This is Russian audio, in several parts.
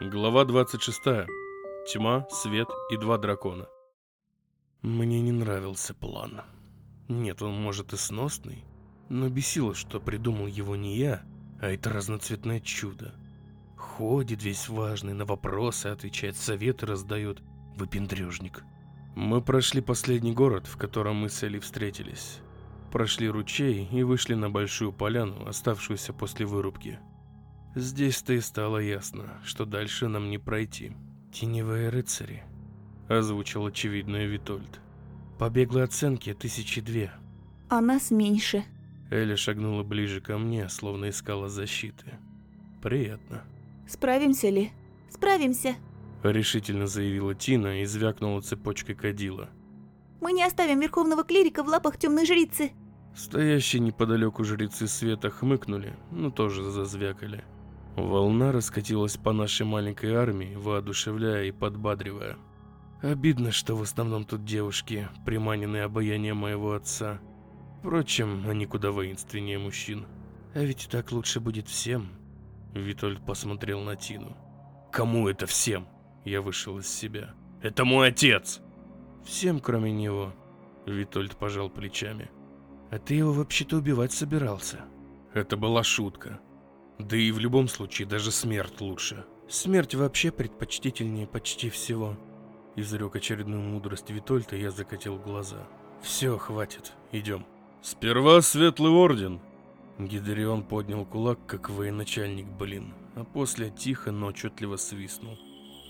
Глава 26. Тьма, свет и два дракона. Мне не нравился план. Нет, он может и сносный, но бесило, что придумал его не я, а это разноцветное чудо. Ходит весь важный, на вопросы отвечает, советы раздает. Выпендрежник. Мы прошли последний город, в котором мы с Элли встретились. Прошли ручей и вышли на большую поляну, оставшуюся после вырубки. Здесь-то и стало ясно, что дальше нам не пройти. «Теневые рыцари», — озвучил очевидное Витольд. «По беглой оценке тысячи две». А нас меньше. Эля шагнула ближе ко мне, словно искала защиты. «Приятно», Справимся ли? Справимся. — решительно заявила Тина и звякнула цепочкой кадила. Мы не оставим верховного клирика в лапах темной жрицы. Стоящие неподалеку жрецы света хмыкнули, но тоже зазвякали. Волна раскатилась по нашей маленькой армии, воодушевляя и подбадривая. Обидно, что в основном тут девушки, приманенные обаянием моего отца. Впрочем, они куда воинственнее мужчин. А ведь так лучше будет всем. Витольд посмотрел на Тину. «Кому это всем?» Я вышел из себя. «Это мой отец!» «Всем, кроме него», — Витольд пожал плечами. «А ты его вообще-то убивать собирался?» Это была шутка. Да и в любом случае даже смерть лучше. Смерть вообще предпочтительнее почти всего. Изрек очередную мудрость Витольда, и я закатил глаза. Все, хватит, идем. Сперва Светлый Орден. Гидерион поднял кулак, как военачальник, блин, а после тихо, но отчетливо свистнул.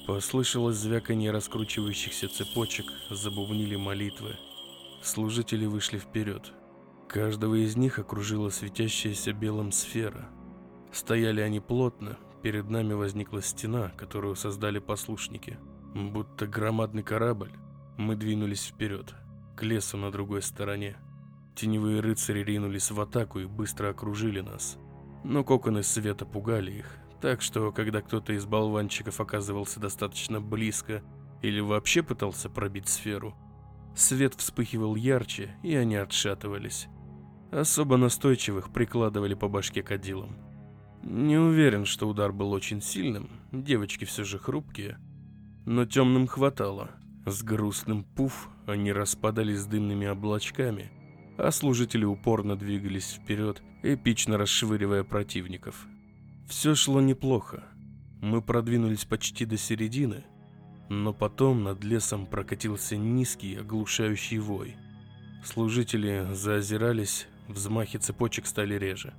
Послышалось звяканье раскручивающихся цепочек, забубнили молитвы. Служители вышли вперед. Каждого из них окружила светящаяся белым сфера. Стояли они плотно, перед нами возникла стена, которую создали послушники. Будто громадный корабль, мы двинулись вперед, к лесу на другой стороне. Теневые рыцари ринулись в атаку и быстро окружили нас. Но коконы света пугали их, так что, когда кто-то из болванчиков оказывался достаточно близко или вообще пытался пробить сферу, свет вспыхивал ярче, и они отшатывались. Особо настойчивых прикладывали по башке кадилом. Не уверен, что удар был очень сильным, девочки все же хрупкие, но темным хватало. С грустным пуф они распадались дымными облачками, а служители упорно двигались вперед, эпично расшвыривая противников. Все шло неплохо. Мы продвинулись почти до середины, но потом над лесом прокатился низкий, оглушающий вой. Служители заозирались, взмахи цепочек стали реже.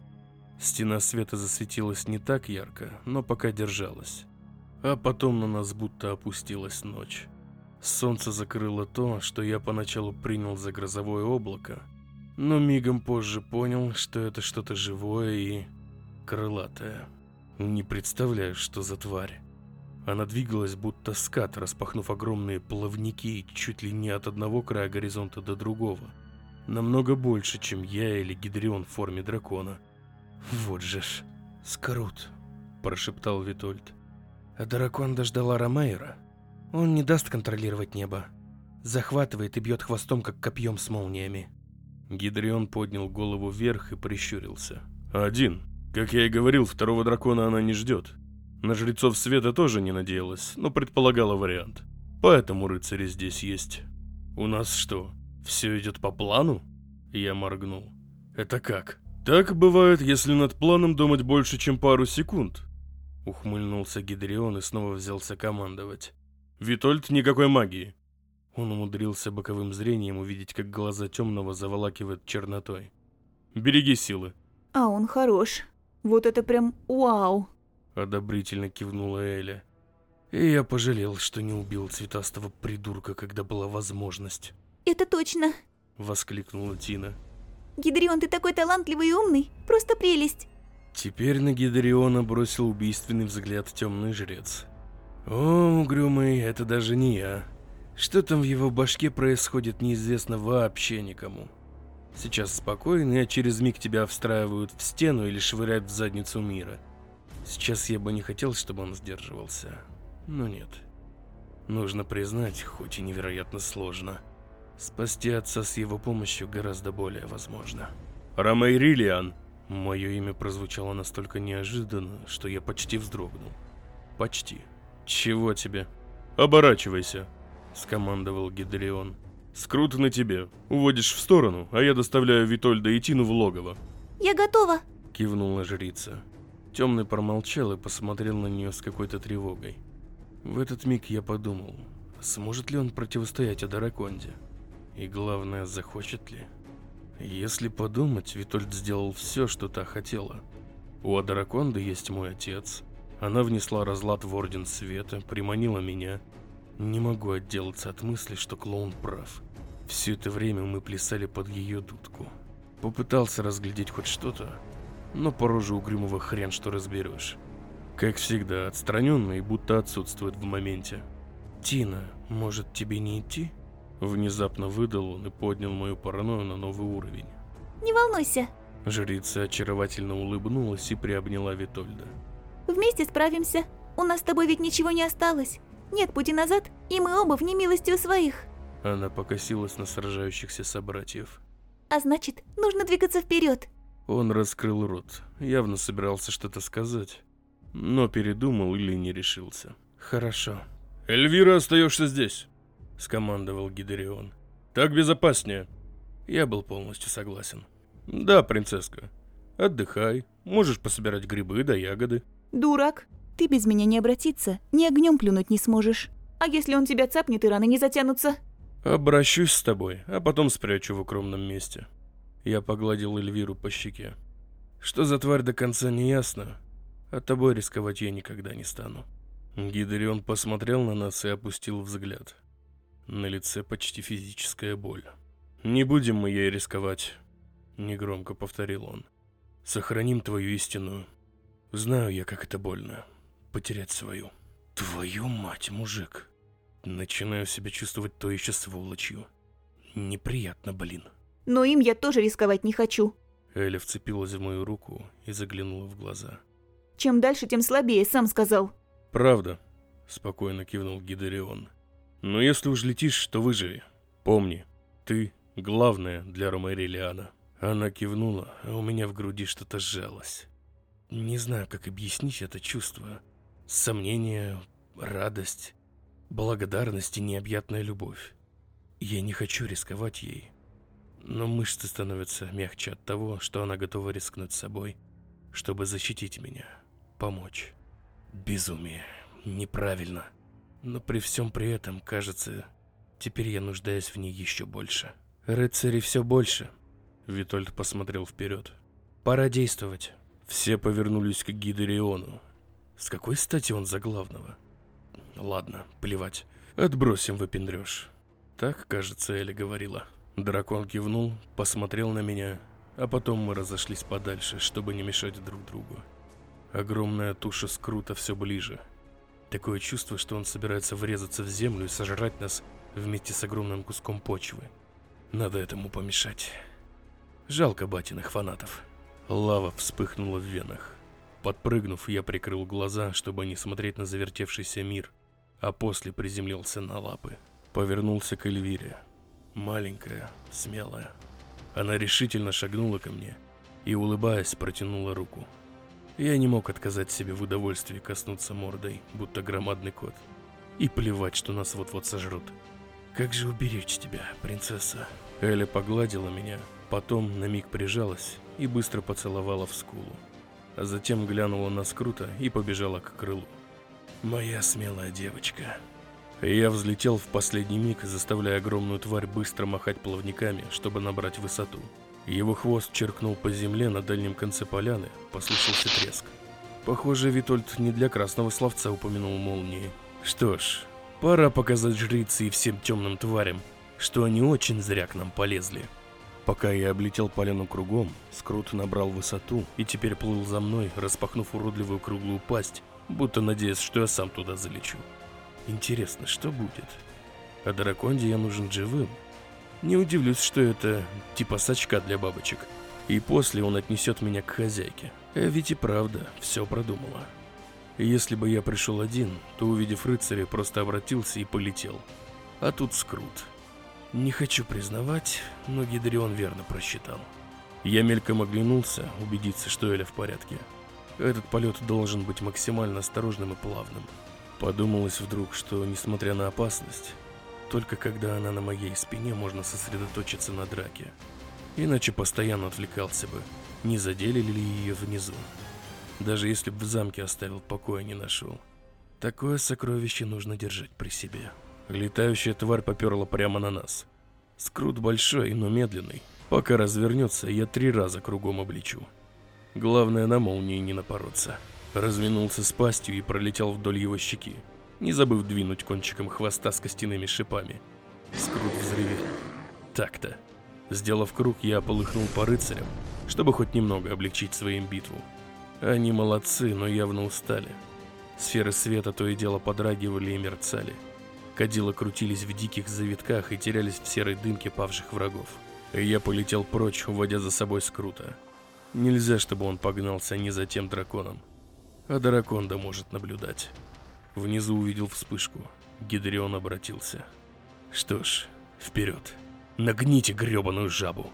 Стена света засветилась не так ярко, но пока держалась. А потом на нас будто опустилась ночь. Солнце закрыло то, что я поначалу принял за грозовое облако, но мигом позже понял, что это что-то живое и крылатое. Не представляю, что за тварь. Она двигалась будто скат, распахнув огромные плавники чуть ли не от одного края горизонта до другого. Намного больше, чем я или Гидрион в форме дракона. Вот же ж. Скрут, прошептал Витольд. А дракон дождала Ромейра. Он не даст контролировать небо. Захватывает и бьет хвостом, как копьем с молниями. Гидрион поднял голову вверх и прищурился. «Один. Как я и говорил, второго дракона она не ждет. На жрецов света тоже не надеялась, но предполагала вариант. Поэтому рыцари здесь есть. У нас что, все идет по плану?» Я моргнул. «Это как?» «Так бывает, если над планом думать больше, чем пару секунд», — ухмыльнулся Гидрион и снова взялся командовать. «Витольд, никакой магии». Он умудрился боковым зрением увидеть, как глаза темного заволакивают чернотой. «Береги силы», А он хорош. Вот это прям вау. — одобрительно кивнула Эля. И я пожалел, что не убил цветастого придурка, когда была возможность, Это точно. — воскликнула Тина. Гидрион, ты такой талантливый и умный. Просто прелесть. Теперь на Гидриона бросил убийственный взгляд темный жрец. О, угрюмый, это даже не я. Что там в его башке происходит, неизвестно вообще никому. Сейчас спокойно, а через миг тебя встраивают в стену или швыряют в задницу мира. Сейчас я бы не хотел, чтобы он сдерживался. Но нет. Нужно признать, хоть и невероятно сложно. Спасти отца с его помощью гораздо более возможно. Ромей Риллиан. Мое имя прозвучало настолько неожиданно, что я почти вздрогнул. Почти. Чего тебе? Оборачивайся, скомандовал Гидерион. Скрут на тебе. Уводишь в сторону, а я доставляю Витольда и Тину в логово. Я готова. Кивнула жрица. Темный промолчал и посмотрел на нее с какой-то тревогой. В этот миг я подумал, сможет ли он противостоять Адараконде? И главное, захочет ли? Если подумать, Витольд сделал все, что та хотела. У Адараконды есть мой отец. Она внесла разлад в Орден Света, приманила меня. Не могу отделаться от мысли, что клоун прав. Все это время мы плясали под ее дудку. Попытался разглядеть хоть что-то, но по роже угрюмого хрен что разберешь. Как всегда, отстраненный, будто отсутствует в моменте. «Тина, может тебе не идти?» Внезапно выдал он и поднял мою паранойю на новый уровень. Не волнуйся. Жрица очаровательно улыбнулась и приобняла Витольда. Вместе справимся. У нас с тобой ведь ничего не осталось. Нет пути назад, и мы оба в немилости у своих. Она покосилась на сражающихся собратьев. А значит, нужно двигаться вперед. Он раскрыл рот, явно собирался что-то сказать, но передумал или не решился. «Хорошо». «Эльвира, остаешься здесь», — скомандовал Гидерион. «Так безопаснее». Я был полностью согласен. «Да, принцесска. Отдыхай. Можешь пособирать грибы да ягоды». Дурак. Ты без меня не обратиться, ни огнем плюнуть не сможешь. А если он тебя цапнет, и раны не затянутся? «Обращусь с тобой, а потом спрячу в укромном месте». Я погладил Эльвиру по щеке. «Что за тварь до конца не ясно, а тобой рисковать я никогда не стану». Гидерион посмотрел на нас и опустил взгляд. На лице почти физическая боль. «Не будем мы ей рисковать», — негромко повторил он. «Сохраним твою истинную. Знаю я, как это больно. Потерять свою». «Твою мать, мужик!» Начинаю себя чувствовать то еще сволочью. Неприятно, блин. Но им я тоже рисковать не хочу. Эля вцепилась в мою руку и заглянула в глаза. Чем дальше, тем слабее, сам сказал. «Правда», — спокойно кивнул Гидерион. «Но если уж летишь, то выживи. Помни, ты главное для Ромерилиана». Она кивнула, а у меня в груди что-то сжалось. Не знаю, как объяснить это чувство. Сомнение, радость, благодарность и необъятная любовь. Я не хочу рисковать ей, но мышцы становятся мягче от того, что она готова рискнуть собой, чтобы защитить меня, помочь. Безумие. Неправильно. Но при всем при этом, кажется, теперь я нуждаюсь в ней еще больше. Рыцарей все больше. Витольд посмотрел вперед. Пора действовать. Все повернулись к Гидериону. С какой стати он за главного? Ладно, плевать. Отбросим выпендрёж. Так, кажется, Эля говорила. Дракон кивнул, посмотрел на меня, а потом мы разошлись подальше, чтобы не мешать друг другу. Огромная туша скрута все ближе. Такое чувство, что он собирается врезаться в землю и сожрать нас вместе с огромным куском почвы. Надо этому помешать. Жалко батиных фанатов. Лава вспыхнула в венах. Подпрыгнув, я прикрыл глаза, чтобы не смотреть на завертевшийся мир, а после приземлился на лапы. Повернулся к Эльвире. Маленькая, смелая. Она решительно шагнула ко мне и, улыбаясь, протянула руку. Я не мог отказать себе в удовольствии коснуться мордой, будто громадный кот. И плевать, что нас вот-вот сожрут. Как же уберечь тебя, принцесса? Эля погладила меня, потом на миг прижалась и быстро поцеловала в скулу. А затем глянула на Скрута и побежала к крылу. Моя смелая девочка. Я взлетел в последний миг, заставляя огромную тварь быстро махать плавниками, чтобы набрать высоту. Его хвост черкнул по земле на дальнем конце поляны, послышался треск. Похоже, Витольд не для красного словца упомянул молнии. Что ж, пора показать жрице и всем темным тварям, что они очень зря к нам полезли. Пока я облетел поляну кругом, Скрут набрал высоту и теперь плыл за мной, распахнув уродливую круглую пасть, будто надеясь, что я сам туда залечу. Интересно, что будет? А драконде я нужен живым. Не удивлюсь, что это типа сачка для бабочек. И после он отнесет меня к хозяйке. А ведь и правда, все продумала. Если бы я пришел один, то, увидев рыцаря, просто обратился и полетел. А тут скрут. Не хочу признавать, но Гидрион верно просчитал. Я мельком оглянулся, убедиться, что Эля в порядке. Этот полет должен быть максимально осторожным и плавным. Подумалось вдруг, что, несмотря на опасность, только когда она на моей спине, можно сосредоточиться на драке. Иначе постоянно отвлекался бы, не задели ли ее внизу. Даже если бы в замке оставил, покоя не нашел. Такое сокровище нужно держать при себе. Летающая тварь поперла прямо на нас. Скрут большой, но медленный. Пока развернется, я три раза кругом обличу. Главное на молнии не напороться. Развернулся с пастью и пролетел вдоль его щеки, не забыв двинуть кончиком хвоста с костяными шипами. Скрут взревел. Так-то. Сделав круг, я полыхнул по рыцарям, чтобы хоть немного облегчить своим битву. Они молодцы, но явно устали. Сферы света то и дело подрагивали и мерцали. Кадила крутились в диких завитках и терялись в серой дымке павших врагов. Я полетел прочь, уводя за собой Скрута. Нельзя, чтобы он погнался не за тем драконом. А дракон да может наблюдать. Внизу увидел вспышку. Гидрион обратился. Что ж, вперед. Нагните гребаную жабу.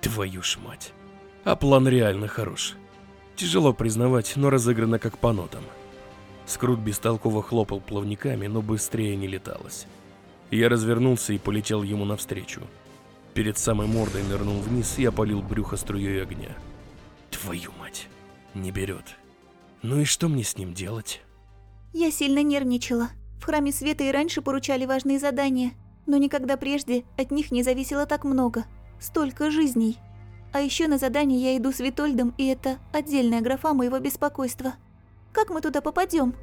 Твою ж мать. А план реально хорош. Тяжело признавать, но разыграно как по нотам. Скрут бестолково хлопал плавниками, но быстрее не леталось. Я развернулся и полетел ему навстречу. Перед самой мордой нырнул вниз и опалил брюхо струей огня. Твою мать, не берет. Ну и что мне с ним делать? Я сильно нервничала. В храме света и раньше поручали важные задания, но никогда прежде от них не зависело так много. Столько жизней. А еще на задание я иду с Витольдом, и это отдельная графа моего беспокойства. Как мы туда попадем?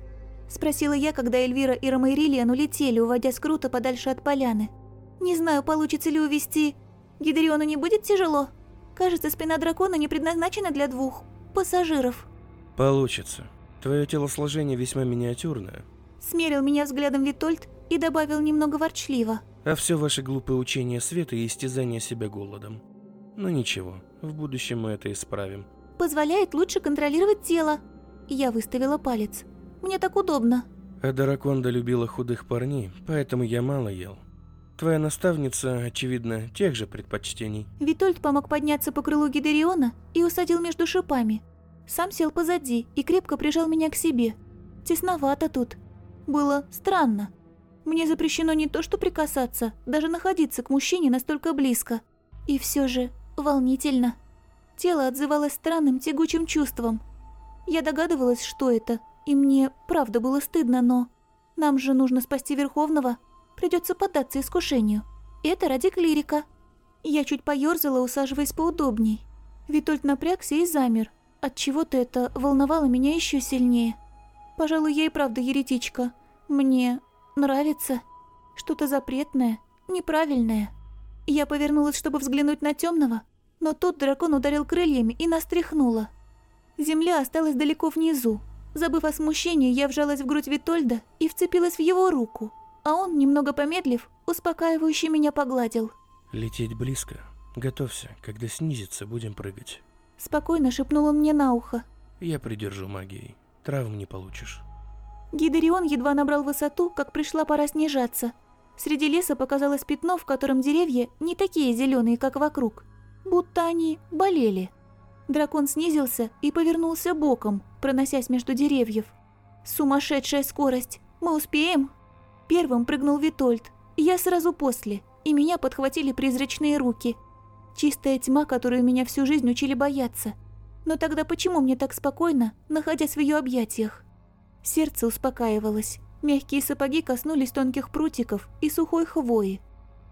Спросила я, когда Эльвира и Ромейрилиан улетели, уводя Скрута подальше от поляны. Не знаю, получится ли увести. Гидриону не будет тяжело? Кажется, спина дракона не предназначена для двух пассажиров. Получится. Твое телосложение весьма миниатюрное. Смерил меня взглядом Витольд и добавил немного ворчливо. А все ваши глупые учения света и истязание себя голодом. Но ничего, в будущем мы это исправим. Позволяет лучше контролировать тело. Я выставила палец. Мне так удобно. А Драконда любила худых парней, поэтому я мало ел. Твоя наставница, очевидно, тех же предпочтений. Витольд помог подняться по крылу Гидериона и усадил между шипами. Сам сел позади и крепко прижал меня к себе. Тесновато тут. Было странно. Мне запрещено не то что прикасаться, даже находиться к мужчине настолько близко. И все же волнительно. Тело отзывалось странным тягучим чувством. Я догадывалась, что это, и мне правда было стыдно, но... Нам же нужно спасти Верховного. Придется поддаться искушению. Это ради клирика. Я чуть поёрзала, усаживаясь поудобней. Витольд напрягся и замер. От чего то это волновало меня еще сильнее. Пожалуй, я и правда еретичка. Мне нравится. Что-то запретное, неправильное. Я повернулась, чтобы взглянуть на темного, но тут дракон ударил крыльями и нас тряхнуло. Земля осталась далеко внизу. Забыв о смущении, я вжалась в грудь Витольда и вцепилась в его руку, а он, немного помедлив, успокаивающе меня погладил. Лететь близко. Готовься, когда снизится, будем прыгать. Спокойно шепнул он мне на ухо. Я придержу магией. Травм не получишь. Гидерион едва набрал высоту, как пришла пора снижаться. Среди леса показалось пятно, в котором деревья не такие зеленые, как вокруг. Будто они болели. Дракон снизился и повернулся боком, проносясь между деревьев. Сумасшедшая скорость. Мы успеем? Первым прыгнул Витольд. Я сразу после, и меня подхватили призрачные руки. Чистая тьма, которую меня всю жизнь учили бояться. Но тогда почему мне так спокойно, находясь в ее объятиях? Сердце успокаивалось. Мягкие сапоги коснулись тонких прутиков и сухой хвои.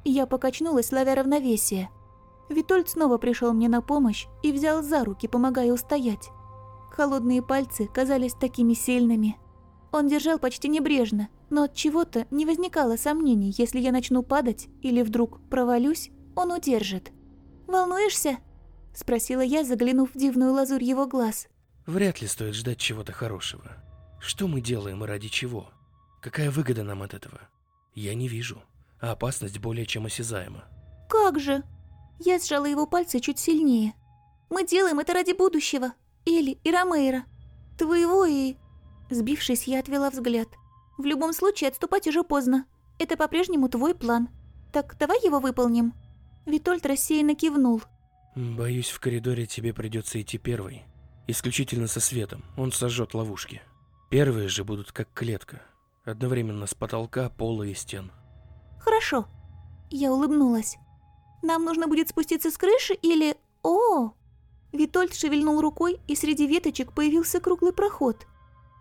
Я покачнулась, ловя равновесие. Витольд снова пришел мне на помощь и взял за руки, помогая устоять. Холодные пальцы казались такими сильными. Он держал почти небрежно, но от чего-то не возникало сомнений, если я начну падать или вдруг провалюсь, он удержит. «Волнуешься?» – спросила я, заглянув в дивную лазурь его глаз. Вряд ли стоит ждать чего-то хорошего. Что мы делаем и ради чего? Какая выгода нам от этого? Я не вижу, а опасность более чем осязаема. «Как же?» Я сжала его пальцы чуть сильнее. «Мы делаем это ради будущего. Эли и Ромейра. Твоего и...» Сбившись, я отвела взгляд. «В любом случае, отступать уже поздно. Это по-прежнему твой план. Так давай его выполним». Витольд рассеянно кивнул. Боюсь, в коридоре тебе придется идти первой. Исключительно со светом. Он сожжет ловушки. Первые же будут как клетка. Одновременно с потолка, пола и стен. Хорошо. Я улыбнулась. Нам нужно будет спуститься с крыши или... О! Витольд шевельнул рукой, и среди веточек появился круглый проход.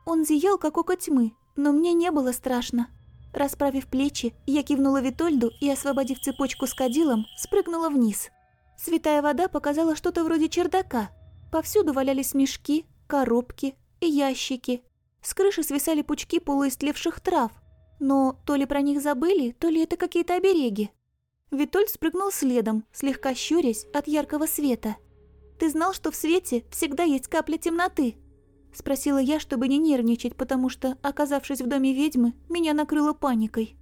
Он зиял, как око тьмы, но мне не было страшно. Расправив плечи, я кивнула Витольду и, освободив цепочку с кадилом, спрыгнула вниз. Святая вода показала что-то вроде чердака. Повсюду валялись мешки, коробки и ящики. С крыши свисали пучки полуистлевших трав. Но то ли про них забыли, то ли это какие-то обереги. Витольд спрыгнул следом, слегка щурясь от яркого света. «Ты знал, что в свете всегда есть капля темноты?» Спросила я, чтобы не нервничать, потому что, оказавшись в доме ведьмы, меня накрыло паникой.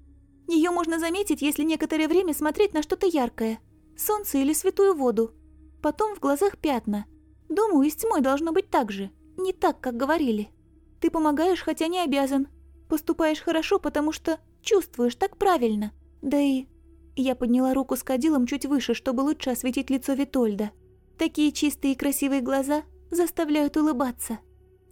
Ее можно заметить, если некоторое время смотреть на что-то яркое. Солнце или святую воду. Потом в глазах пятна. Думаю, и с тьмой должно быть так же. Не так, как говорили. Ты помогаешь, хотя не обязан. Поступаешь хорошо, потому что чувствуешь так правильно. Да и... Я подняла руку с кадилом чуть выше, чтобы лучше осветить лицо Витольда. Такие чистые и красивые глаза заставляют улыбаться.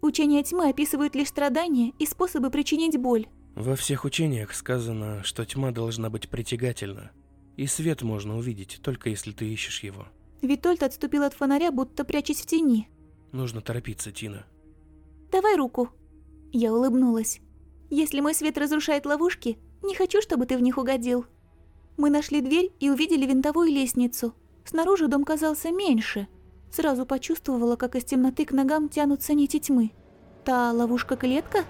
Учения тьмы описывают лишь страдания и способы причинить боль. Во всех учениях сказано, что тьма должна быть притягательна. И свет можно увидеть, только если ты ищешь его. Витольд отступил от фонаря, будто прячась в тени. Нужно торопиться, Тина. «Давай руку». Я улыбнулась. «Если мой свет разрушает ловушки, не хочу, чтобы ты в них угодил». Мы нашли дверь и увидели винтовую лестницу. Снаружи дом казался меньше. Сразу почувствовала, как из темноты к ногам тянутся нити тьмы. Та ловушка-клетка?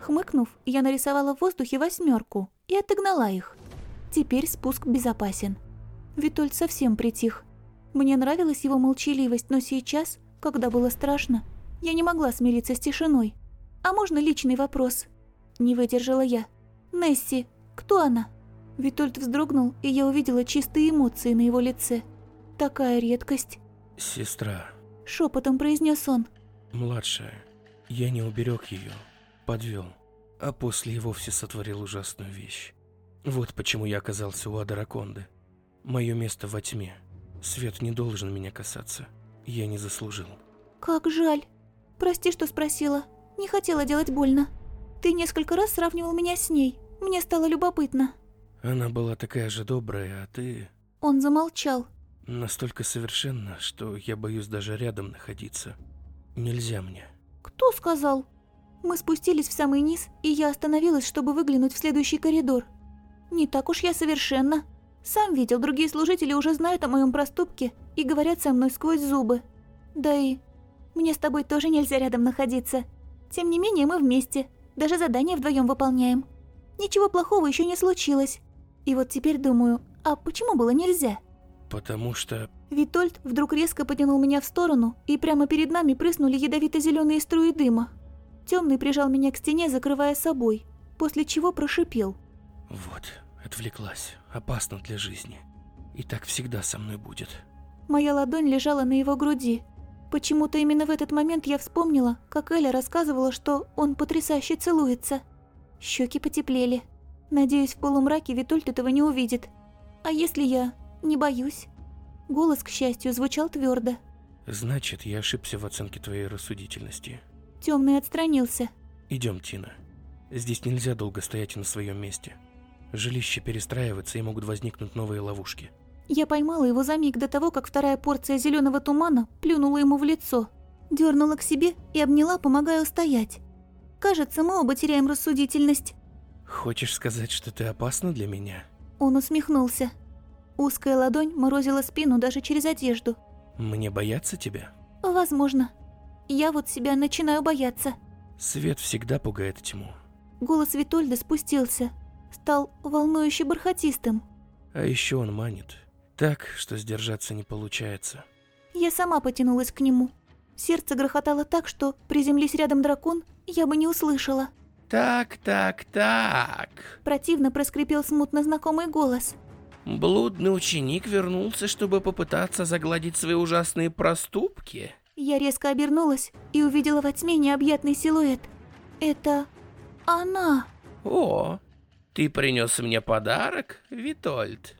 Хмыкнув, я нарисовала в воздухе восьмерку и отогнала их. Теперь спуск безопасен. Витольд совсем притих. Мне нравилась его молчаливость, но сейчас, когда было страшно, я не могла смириться с тишиной. «А можно личный вопрос?» Не выдержала я. «Несси, кто она?» Витольд вздрогнул, и я увидела чистые эмоции на его лице. Такая редкость. Сестра. Шепотом произнес он. Младшая. Я не уберег ее, подвел, а после и вовсе сотворил ужасную вещь. Вот почему я оказался у Адараконды. Мое место во тьме. Свет не должен меня касаться. Я не заслужил. Как жаль. Прости, что спросила. Не хотела делать больно. Ты несколько раз сравнивал меня с ней. Мне стало любопытно. Она была такая же добрая, а ты... Он замолчал. Настолько совершенно, что я боюсь даже рядом находиться. Нельзя мне. Кто сказал? Мы спустились в самый низ, и я остановилась, чтобы выглянуть в следующий коридор. Не так уж я совершенно. Сам видел, другие служители уже знают о моем проступке и говорят со мной сквозь зубы. Да и мне с тобой тоже нельзя рядом находиться. Тем не менее, мы вместе. Даже задание вдвоем выполняем. Ничего плохого еще не случилось. И вот теперь думаю, а почему было нельзя? Потому что... Витольд вдруг резко потянул меня в сторону, и прямо перед нами прыснули ядовито-зеленые струи дыма. Темный прижал меня к стене, закрывая собой, после чего прошипел. Вот, отвлеклась. Опасно для жизни. И так всегда со мной будет. Моя ладонь лежала на его груди. Почему-то именно в этот момент я вспомнила, как Эля рассказывала, что он потрясающе целуется. Щеки потеплели. Надеюсь, в полумраке Витольд этого не увидит. А если я не боюсь? Голос, к счастью, звучал твердо. Значит, я ошибся в оценке твоей рассудительности. Темный отстранился. Идем, Тина. Здесь нельзя долго стоять на своем месте. Жилище перестраивается и могут возникнуть новые ловушки. Я поймала его за миг до того, как вторая порция зеленого тумана плюнула ему в лицо. Дернула к себе и обняла, помогая устоять. Кажется, мы оба теряем рассудительность. Хочешь сказать, что ты опасна для меня? Он усмехнулся. Узкая ладонь морозила спину даже через одежду. Мне бояться тебя? Возможно. Я вот себя начинаю бояться. Свет всегда пугает тьму. Голос Витольда спустился. Стал волнующе бархатистым. А еще он манит. Так, что сдержаться не получается. Я сама потянулась к нему. Сердце грохотало так, что, приземлись рядом дракон, я бы не услышала. «Так, так, так...» Противно проскрипел смутно знакомый голос. «Блудный ученик вернулся, чтобы попытаться загладить свои ужасные проступки?» Я резко обернулась и увидела во тьме необъятный силуэт. Это... она. «О, ты принес мне подарок, Витольд?»